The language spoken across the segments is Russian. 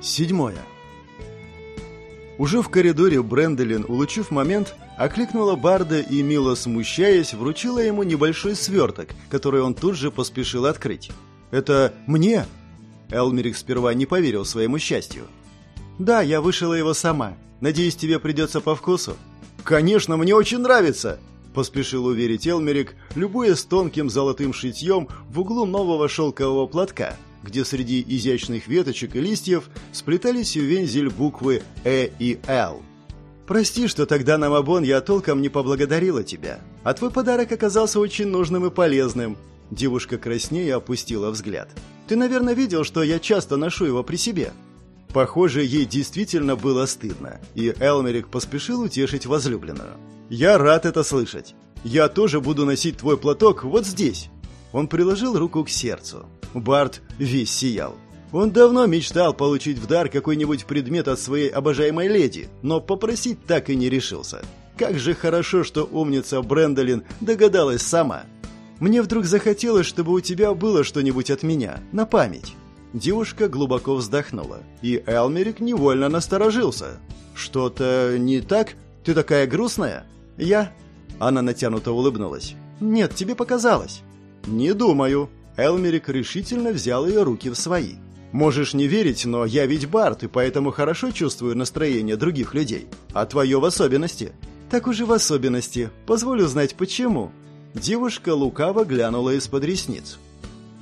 Седьмое. Уже в коридоре Бренделин, улучив момент, окликнула Барда и, мило смущаясь, вручила ему небольшой сверток, который он тут же поспешил открыть. «Это мне?» Элмерик сперва не поверил своему счастью. «Да, я вышила его сама. Надеюсь, тебе придется по вкусу?» «Конечно, мне очень нравится!» Поспешил уверить Элмерик, любуясь тонким золотым шитьем в углу нового шелкового платка, где среди изящных веточек и листьев сплетались в вензель буквы «Э» и «Л». «Прости, что тогда на Мабон я толком не поблагодарила тебя, а твой подарок оказался очень нужным и полезным». Девушка краснее опустила взгляд. «Ты, наверное, видел, что я часто ношу его при себе?» Похоже, ей действительно было стыдно, и Элмерик поспешил утешить возлюбленную. «Я рад это слышать. Я тоже буду носить твой платок вот здесь». Он приложил руку к сердцу. Барт весь сиял. Он давно мечтал получить в дар какой-нибудь предмет от своей обожаемой леди, но попросить так и не решился. Как же хорошо, что умница Брэндолин догадалась сама. Мне вдруг захотелось, чтобы у тебя было что-нибудь от меня, на память. Девушка глубоко вздохнула, и Элмерик невольно насторожился. «Что-то не так? Ты такая грустная?» «Я?» Она натянуто улыбнулась. «Нет, тебе показалось». «Не думаю». Элмерик решительно взял ее руки в свои. «Можешь не верить, но я ведь Барт, и поэтому хорошо чувствую настроение других людей. А твое в особенности». «Так уже в особенности. Позволю знать, почему». Девушка лукаво глянула из-под ресниц.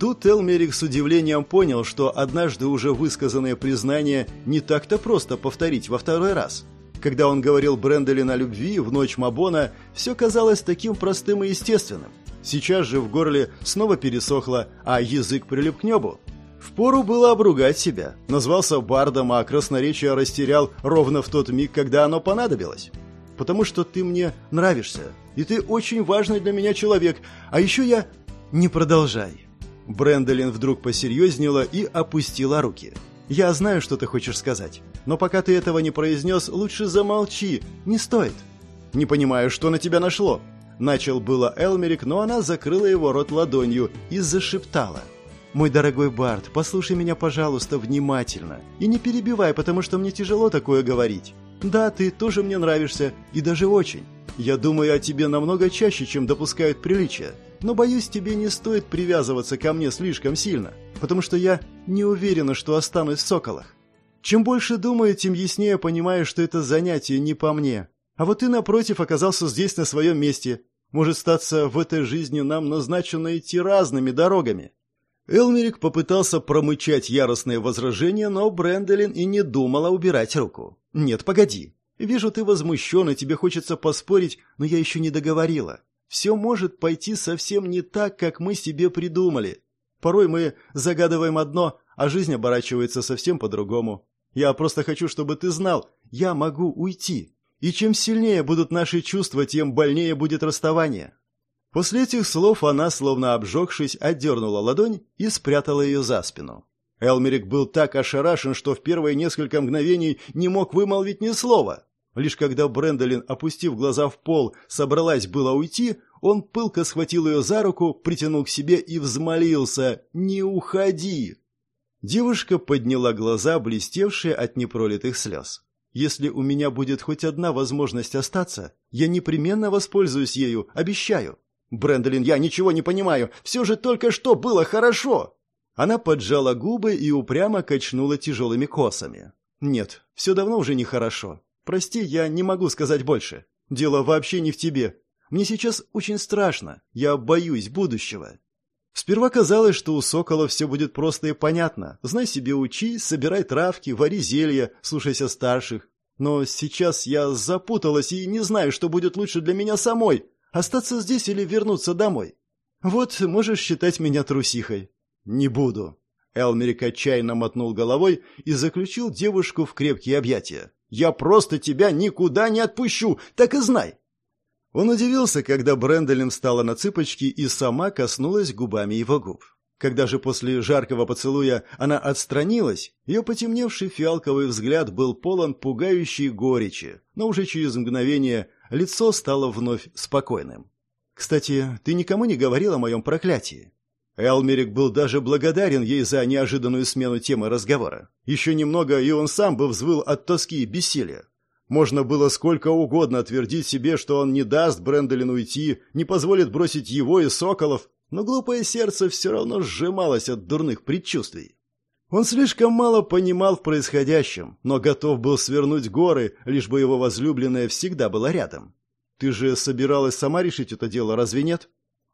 Тут Элмерик с удивлением понял, что однажды уже высказанное признание не так-то просто повторить во второй раз. Когда он говорил Бренделин о любви в ночь Мабона, все казалось таким простым и естественным. Сейчас же в горле снова пересохло, а язык прилип к небу. Впору было обругать себя. Назвался бардом, а красноречие растерял ровно в тот миг, когда оно понадобилось. «Потому что ты мне нравишься, и ты очень важный для меня человек, а еще я...» «Не продолжай», Брэндолин вдруг посерьезнела и опустила руки. «Я знаю, что ты хочешь сказать, но пока ты этого не произнес, лучше замолчи, не стоит». «Не понимаю, что на тебя нашло?» Начал было Элмерик, но она закрыла его рот ладонью и зашептала. «Мой дорогой Барт, послушай меня, пожалуйста, внимательно. И не перебивай, потому что мне тяжело такое говорить. Да, ты тоже мне нравишься, и даже очень. Я думаю о тебе намного чаще, чем допускают приличия. Но, боюсь, тебе не стоит привязываться ко мне слишком сильно, потому что я не уверена, что останусь в соколах. Чем больше думаю, тем яснее понимаю, что это занятие не по мне. А вот ты, напротив, оказался здесь на своем месте. Может, статься в этой жизни нам назначено идти разными дорогами. Элмерик попытался промычать яростные возражения, но Бренделин и не думала убирать руку. «Нет, погоди. Вижу, ты возмущен, и тебе хочется поспорить, но я еще не договорила. Все может пойти совсем не так, как мы себе придумали. Порой мы загадываем одно, а жизнь оборачивается совсем по-другому. Я просто хочу, чтобы ты знал, я могу уйти. И чем сильнее будут наши чувства, тем больнее будет расставание. После этих слов она, словно обжегшись, отдернула ладонь и спрятала ее за спину. Элмерик был так ошарашен, что в первые несколько мгновений не мог вымолвить ни слова. Лишь когда Брэндолин, опустив глаза в пол, собралась было уйти, он пылко схватил ее за руку, притянул к себе и взмолился «Не уходи!». Девушка подняла глаза, блестевшие от непролитых слез. «Если у меня будет хоть одна возможность остаться, я непременно воспользуюсь ею, обещаю». «Брэндолин, я ничего не понимаю, все же только что было хорошо!» Она поджала губы и упрямо качнула тяжелыми косами. «Нет, все давно уже нехорошо. Прости, я не могу сказать больше. Дело вообще не в тебе. Мне сейчас очень страшно. Я боюсь будущего. Сперва казалось, что у сокола все будет просто и понятно. Знай себе, учи, собирай травки, вари зелья, слушайся старших. Но сейчас я запуталась и не знаю, что будет лучше для меня самой. Остаться здесь или вернуться домой. Вот можешь считать меня трусихой. Не буду. Элмерик отчаянно мотнул головой и заключил девушку в крепкие объятия. Я просто тебя никуда не отпущу, так и знай!» Он удивился, когда Брэндолин встала на цыпочки и сама коснулась губами его губ. Когда же после жаркого поцелуя она отстранилась, ее потемневший фиалковый взгляд был полон пугающей горечи, но уже через мгновение лицо стало вновь спокойным. «Кстати, ты никому не говорил о моем проклятии?» Элмерик был даже благодарен ей за неожиданную смену темы разговора. Еще немного, и он сам бы взвыл от тоски и бессилия. Можно было сколько угодно твердить себе, что он не даст Бренделин уйти, не позволит бросить его и Соколов, но глупое сердце все равно сжималось от дурных предчувствий. Он слишком мало понимал в происходящем, но готов был свернуть горы, лишь бы его возлюбленная всегда была рядом. «Ты же собиралась сама решить это дело, разве нет?»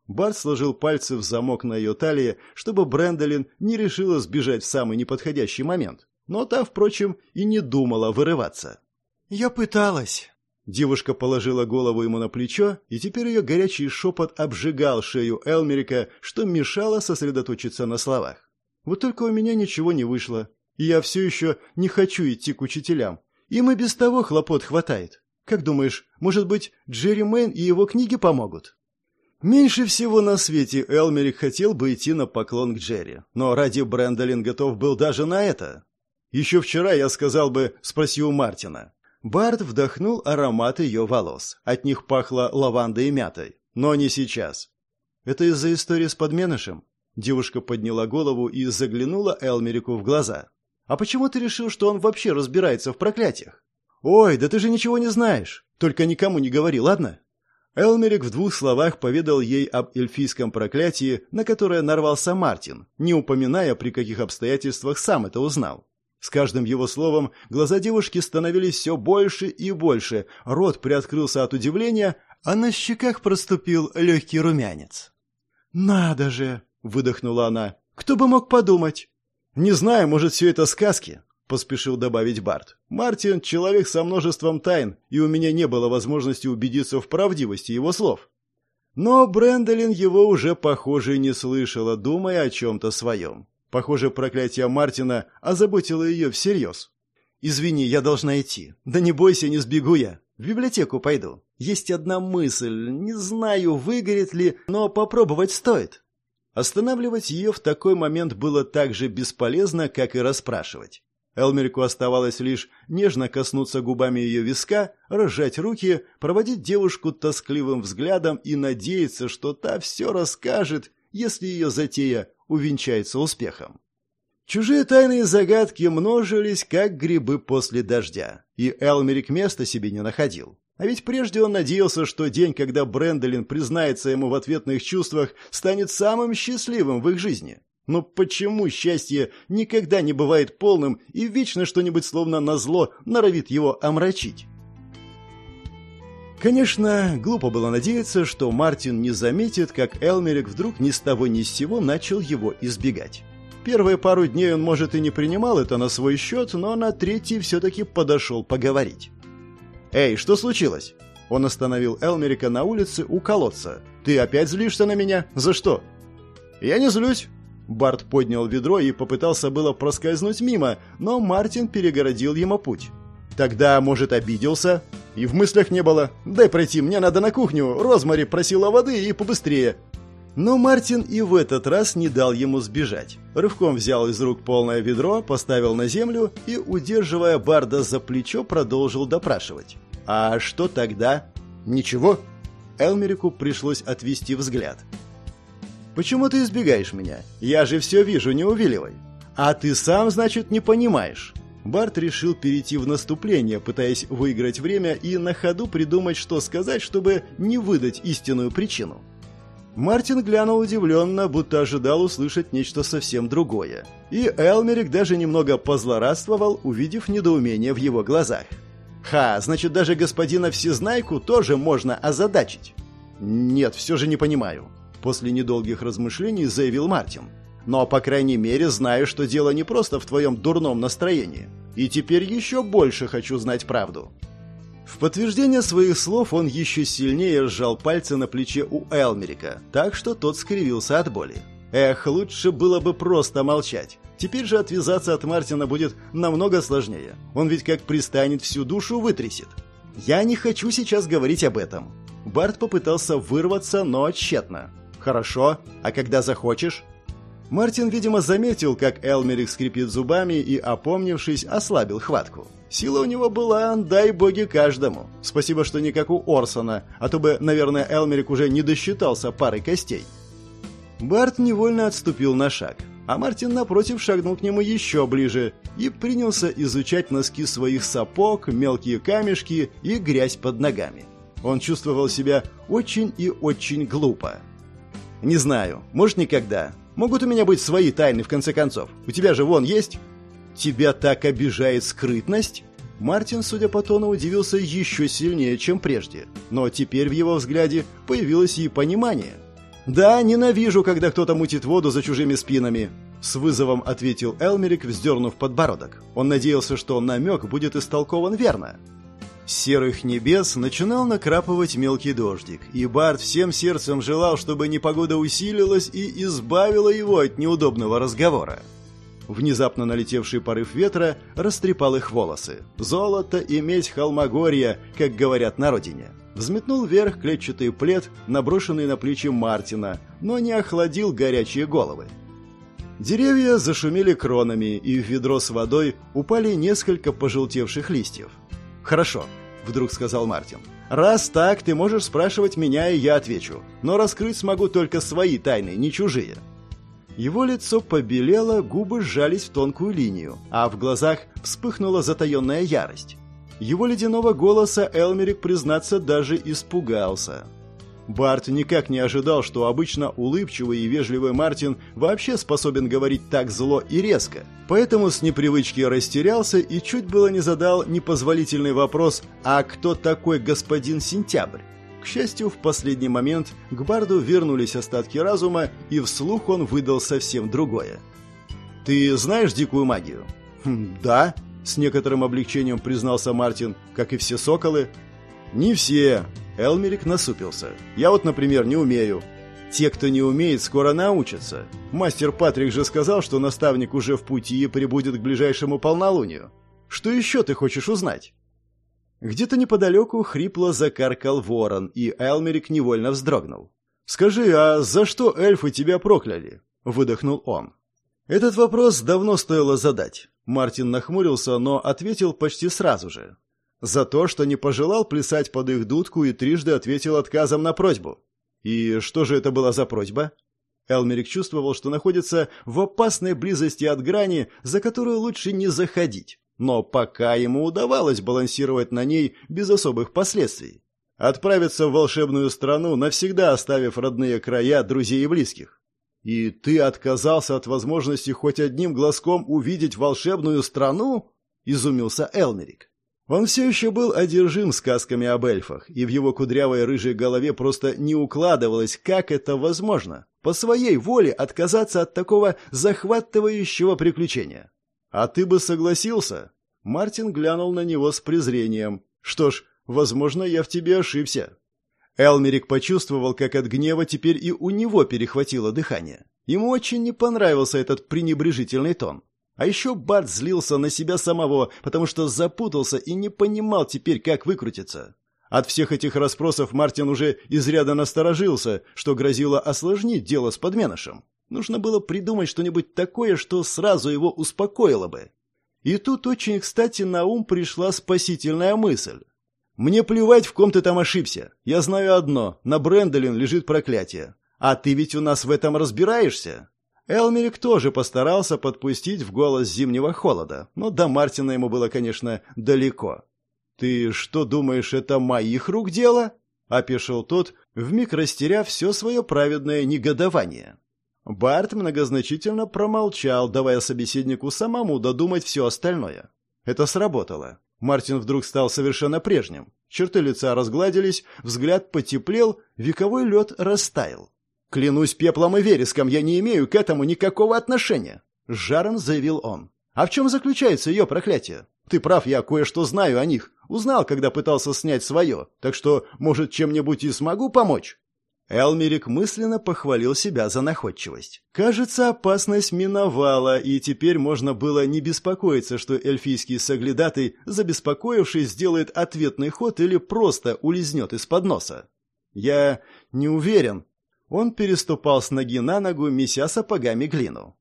Барт сложил пальцы в замок на ее талии, чтобы Брэндолин не решила сбежать в самый неподходящий момент. Но та, впрочем, и не думала вырываться. «Я пыталась». Девушка положила голову ему на плечо, и теперь ее горячий шепот обжигал шею Элмерика, что мешало сосредоточиться на словах. «Вот только у меня ничего не вышло, и я все еще не хочу идти к учителям. Им и без того хлопот хватает. Как думаешь, может быть, Джерри Мэн и его книги помогут?» Меньше всего на свете Элмерик хотел бы идти на поклон к Джерри, но ради Брэндолин готов был даже на это. Еще вчера я сказал бы «спроси у Мартина». Барт вдохнул аромат ее волос. От них пахло лавандой и мятой. Но не сейчас. «Это из-за истории с подменышем?» Девушка подняла голову и заглянула Элмерику в глаза. «А почему ты решил, что он вообще разбирается в проклятиях?» «Ой, да ты же ничего не знаешь. Только никому не говори, ладно?» Элмерик в двух словах поведал ей об эльфийском проклятии, на которое нарвался Мартин, не упоминая, при каких обстоятельствах сам это узнал. С каждым его словом глаза девушки становились все больше и больше, рот приоткрылся от удивления, а на щеках проступил легкий румянец. «Надо же!» — выдохнула она. «Кто бы мог подумать?» «Не знаю, может, все это сказки поспешил добавить Барт. Мартин человек со множеством тайн, и у меня не было возможности убедиться в правдивости его слов. Но Брэндолин его уже, похоже, не слышала, думая о чем-то своем. Похоже, проклятие Мартина озаботило ее всерьез. «Извини, я должна идти. Да не бойся, не сбегу я. В библиотеку пойду. Есть одна мысль. Не знаю, выгорит ли, но попробовать стоит». Останавливать ее в такой момент было так же бесполезно, как и расспрашивать. Элмерику оставалось лишь нежно коснуться губами ее виска, разжать руки, проводить девушку тоскливым взглядом и надеяться, что та все расскажет, если ее затея увенчается успехом. Чужие тайные загадки множились, как грибы после дождя, и Элмерик места себе не находил. А ведь прежде он надеялся, что день, когда Брэндолин признается ему в ответных чувствах, станет самым счастливым в их жизни. Но почему счастье никогда не бывает полным и вечно что-нибудь словно назло норовит его омрачить? Конечно, глупо было надеяться, что Мартин не заметит, как Элмерик вдруг ни с того ни с сего начал его избегать. Первые пару дней он, может, и не принимал это на свой счет, но на третий все-таки подошел поговорить. «Эй, что случилось?» Он остановил Элмерика на улице у колодца. «Ты опять злишься на меня? За что?» «Я не злюсь. Барт поднял ведро и попытался было проскользнуть мимо, но Мартин перегородил ему путь. Тогда, может, обиделся? И в мыслях не было. «Дай пройти, мне надо на кухню. Розмари просила воды и побыстрее». Но Мартин и в этот раз не дал ему сбежать. Рывком взял из рук полное ведро, поставил на землю и, удерживая Барда за плечо, продолжил допрашивать. «А что тогда?» «Ничего». Элмерику пришлось отвести взгляд. Почему ты избегаешь меня? Я же все вижу, не увиливай. А ты сам, значит, не понимаешь. Барт решил перейти в наступление, пытаясь выиграть время и на ходу придумать, что сказать, чтобы не выдать истинную причину. Мартин глянул удивленно, будто ожидал услышать нечто совсем другое. И Элмерик даже немного позлорадствовал, увидев недоумение в его глазах. «Ха, значит, даже господина Всезнайку тоже можно озадачить?» «Нет, все же не понимаю. После недолгих размышлений заявил Мартин. «Но, по крайней мере, знаю, что дело не просто в твоем дурном настроении. И теперь еще больше хочу знать правду». В подтверждение своих слов он еще сильнее сжал пальцы на плече у Элмерика, так что тот скривился от боли. Эх, лучше было бы просто молчать. Теперь же отвязаться от Мартина будет намного сложнее. Он ведь как пристанет всю душу вытрясет. Я не хочу сейчас говорить об этом. Барт попытался вырваться, но тщетно. «Хорошо. А когда захочешь?» Мартин, видимо, заметил, как Элмерик скрипит зубами и, опомнившись, ослабил хватку. Сила у него была, дай боги каждому. Спасибо, что не как у Орсона, а то бы, наверное, Элмерик уже не досчитался пары костей. Барт невольно отступил на шаг, а Мартин, напротив, шагнул к нему еще ближе и принялся изучать носки своих сапог, мелкие камешки и грязь под ногами. Он чувствовал себя очень и очень глупо. «Не знаю, может, никогда. Могут у меня быть свои тайны, в конце концов. У тебя же вон есть...» «Тебя так обижает скрытность?» Мартин, судя по тону, удивился еще сильнее, чем прежде. Но теперь в его взгляде появилось и понимание. «Да, ненавижу, когда кто-то мутит воду за чужими спинами», — с вызовом ответил Элмерик, вздернув подбородок. Он надеялся, что намек будет истолкован верно. Серых небес начинал накрапывать мелкий дождик, и Барт всем сердцем желал, чтобы непогода усилилась и избавила его от неудобного разговора. Внезапно налетевший порыв ветра растрепал их волосы. Золото и медь холмогорья, как говорят на родине. Взметнул вверх клетчатый плед, наброшенный на плечи Мартина, но не охладил горячие головы. Деревья зашумели кронами, и в ведро с водой упали несколько пожелтевших листьев. «Хорошо», — вдруг сказал Мартин. «Раз так, ты можешь спрашивать меня, и я отвечу. Но раскрыть смогу только свои тайны, не чужие». Его лицо побелело, губы сжались в тонкую линию, а в глазах вспыхнула затаенная ярость. Его ледяного голоса Элмерик, признаться, даже испугался. Барт никак не ожидал, что обычно улыбчивый и вежливый Мартин вообще способен говорить так зло и резко. Поэтому с непривычки растерялся и чуть было не задал непозволительный вопрос «А кто такой господин Сентябрь?». К счастью, в последний момент к Барду вернулись остатки разума, и вслух он выдал совсем другое. «Ты знаешь дикую магию?» «Хм, «Да», — с некоторым облегчением признался Мартин, как и все соколы. «Не все», — Элмерик насупился. «Я вот, например, не умею». «Те, кто не умеет, скоро научатся. Мастер Патрик же сказал, что наставник уже в пути и прибудет к ближайшему полнолунию. Что еще ты хочешь узнать?» Где-то неподалеку хрипло закаркал ворон, и Элмерик невольно вздрогнул. «Скажи, а за что эльфы тебя прокляли?» — выдохнул он. Этот вопрос давно стоило задать. Мартин нахмурился, но ответил почти сразу же. За то, что не пожелал плясать под их дудку и трижды ответил отказом на просьбу. И что же это была за просьба? Элмерик чувствовал, что находится в опасной близости от грани, за которую лучше не заходить но пока ему удавалось балансировать на ней без особых последствий. Отправиться в волшебную страну, навсегда оставив родные края, друзей и близких. И ты отказался от возможности хоть одним глазком увидеть волшебную страну? Изумился Элмерик. Он все еще был одержим сказками об эльфах, и в его кудрявой рыжей голове просто не укладывалось, как это возможно, по своей воле отказаться от такого захватывающего приключения. «А ты бы согласился?» Мартин глянул на него с презрением. «Что ж, возможно, я в тебе ошибся». Элмерик почувствовал, как от гнева теперь и у него перехватило дыхание. Ему очень не понравился этот пренебрежительный тон. А еще Барт злился на себя самого, потому что запутался и не понимал теперь, как выкрутиться. От всех этих расспросов Мартин уже изрядно насторожился, что грозило осложнить дело с подменышем. Нужно было придумать что-нибудь такое, что сразу его успокоило бы. И тут очень кстати на ум пришла спасительная мысль. «Мне плевать, в ком ты там ошибся. Я знаю одно. На Брэндолин лежит проклятие. А ты ведь у нас в этом разбираешься?» Элмерик тоже постарался подпустить в голос зимнего холода, но до Мартина ему было, конечно, далеко. «Ты что думаешь, это моих рук дело?» — опешил тот, вмиг растеряв все свое праведное негодование. Барт многозначительно промолчал, давая собеседнику самому додумать все остальное. Это сработало. Мартин вдруг стал совершенно прежним. Черты лица разгладились, взгляд потеплел, вековой лед растаял. «Клянусь пеплом и вереском, я не имею к этому никакого отношения!» Жаром заявил он. «А в чем заключается ее проклятие? Ты прав, я кое-что знаю о них. Узнал, когда пытался снять свое. Так что, может, чем-нибудь и смогу помочь?» Элмерик мысленно похвалил себя за находчивость. Кажется, опасность миновала, и теперь можно было не беспокоиться, что эльфийский соглядатый, забеспокоившись, сделает ответный ход или просто улизнет из-под носа. Я не уверен. Он переступал с ноги на ногу, меся сапогами глину.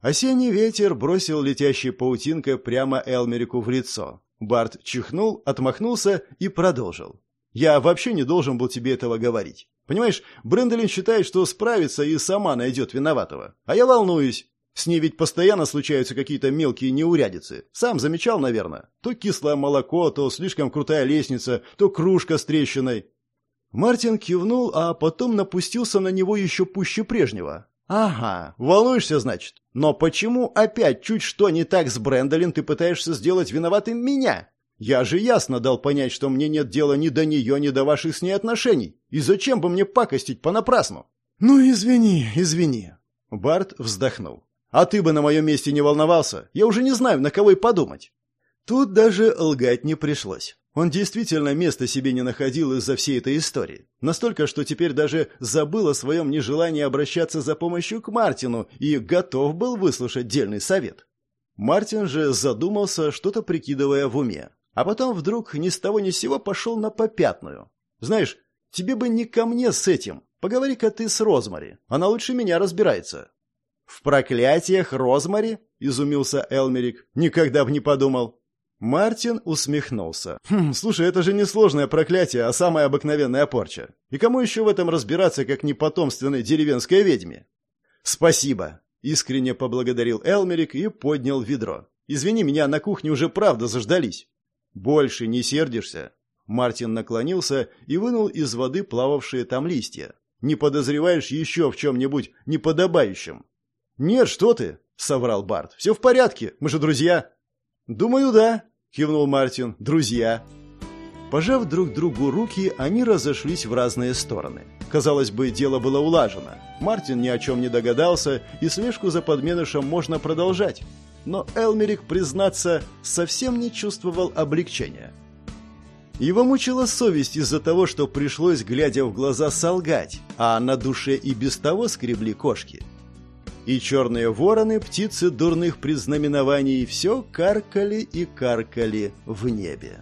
Осенний ветер бросил летящей паутинкой прямо Элмерику в лицо. Барт чихнул, отмахнулся и продолжил. «Я вообще не должен был тебе этого говорить. Понимаешь, Бренделин считает, что справится и сама найдет виноватого. А я волнуюсь. С ней ведь постоянно случаются какие-то мелкие неурядицы. Сам замечал, наверное. То кислое молоко, то слишком крутая лестница, то кружка с трещиной. Мартин кивнул, а потом напустился на него еще пуще прежнего. «Ага, волнуешься, значит? Но почему опять чуть что не так с Брэндолин ты пытаешься сделать виноватым меня? Я же ясно дал понять, что мне нет дела ни до нее, ни до ваших с ней отношений. И зачем бы мне пакостить понапрасну?» «Ну, извини, извини». Барт вздохнул. А ты бы на моем месте не волновался. Я уже не знаю, на кого и подумать. Тут даже лгать не пришлось. Он действительно места себе не находил из-за всей этой истории. Настолько, что теперь даже забыл о своем нежелании обращаться за помощью к Мартину и готов был выслушать дельный совет. Мартин же задумался, что-то прикидывая в уме. А потом вдруг ни с того ни с сего пошел на попятную. «Знаешь, тебе бы не ко мне с этим. Поговори-ка ты с Розмари. Она лучше меня разбирается. «В проклятиях Розмари?» — изумился Элмерик. «Никогда бы не подумал». Мартин усмехнулся. «Хм, слушай, это же не сложное проклятие, а самая обыкновенная порча. И кому еще в этом разбираться, как не потомственной деревенской ведьме?» «Спасибо», — искренне поблагодарил Элмерик и поднял ведро. «Извини, меня на кухне уже правда заждались». «Больше не сердишься?» Мартин наклонился и вынул из воды плававшие там листья. «Не подозреваешь еще в чем-нибудь неподобающем?» «Нет, что ты!» — соврал Барт. «Все в порядке, мы же друзья!» «Думаю, да», — кивнул Мартин. «Друзья». Пожав друг другу руки, они разошлись в разные стороны. Казалось бы, дело было улажено. Мартин ни о чем не догадался, и слежку за подменышем можно продолжать. Но Элмерик, признаться, совсем не чувствовал облегчения. Его мучила совесть из-за того, что пришлось, глядя в глаза, солгать, а на душе и без того скребли кошки и черные вороны, птицы дурных предзнаменований, все каркали и каркали в небе.